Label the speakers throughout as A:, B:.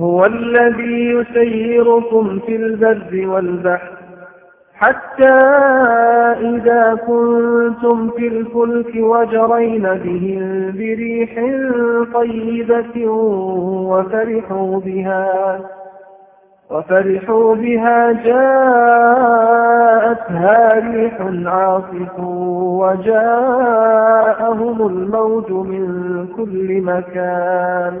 A: هو الذي يسيركم في البر والبحر حتى إذا كنتم في الفلك وجرين بهم بريح طيبة وفرحوا بها وفرحوا بها جاءتها ريح عاصف وجاءهم الموت من كل مكان.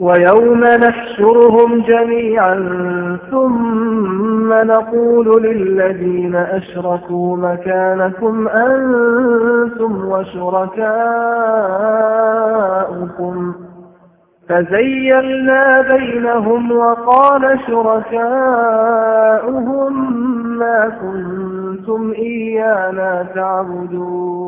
A: ويوم نحشرهم جميعا ثم نقول للذين أشركوا مكانكم أنتم وشركاؤكم. فزيلنا بينهم وقال شركاؤهم ما كنتم إيانا تعبدون.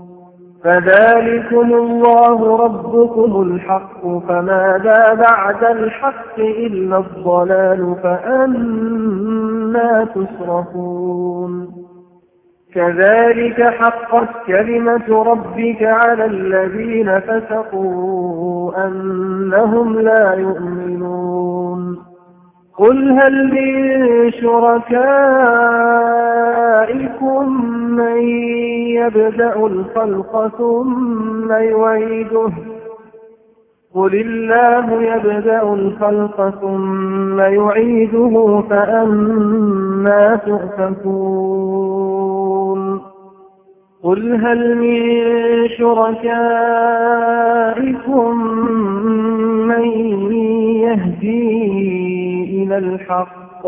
A: فذلكم الله ربكم الحق فماذا بعد الحق إلا الضلال فأنا تصرفون كذلك حقت كلمة ربك على الذين فسقوا أنهم لا يؤمنون. قل هل من شركائكم من يبدأ الخلق ثم يعيده قل الله يبدأ الخلق ثم يعيده فأما تؤفكون قل هل من شركائكم من يهدي إلى الحق.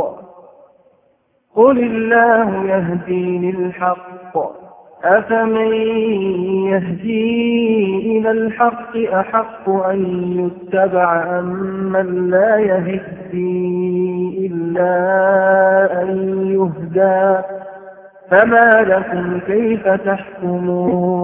A: قل الله يهدي للحق أفمن يهدي إلى الحق أحق أن يتبع أم من لا يهدي إلا أن يهدى؟ فما لكم كيف تحكمون؟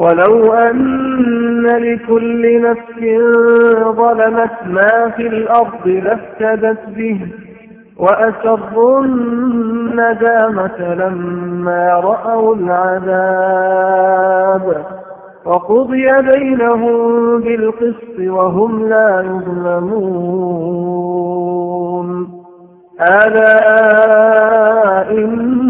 A: ولو أن لكل نفس ظلمت ما في الأرض لافتدت به وأسروا الندامة لما رأوا العذاب وقضي بينهم بالقسط وهم لا يظلمون. ألا إن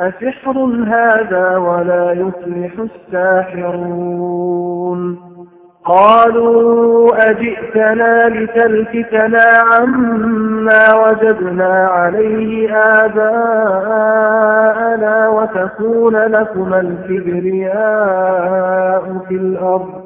A: أسحر هذا ولا يفلح الساحرون قالوا أجئتنا لتلفتنا عما وجدنا عليه آباءنا وتكون لكما الكبرياء في الأرض